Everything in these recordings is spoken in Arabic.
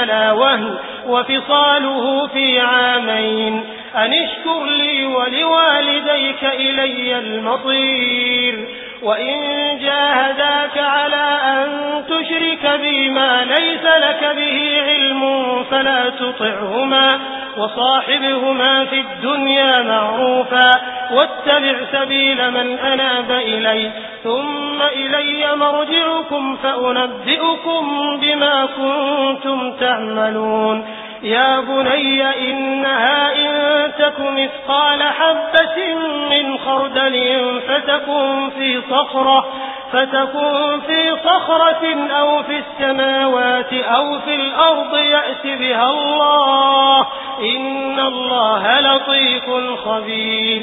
على وهن وفصاله في عامين. أن اشكر لي ولوالديك إلي المطير وإن جاهداك على أن تشرك بي ما ليس لك به علم فلا تطعهما. وصاحبهما في الدنيا معروفا. واتبع سبيل من أناب إلي ثم إلي مرجعكم فأنبئكم بما كنتم تعملون. يا بني إنها إن تك مثقال حبة من خردل فتكن في صخرة فتكون في صخرة أو في السماوات أو في الأرض يأت بها الله. إن الله لطيف خبير.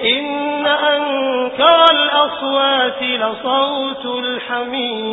إن أنكر الأصوات لصوت الحميد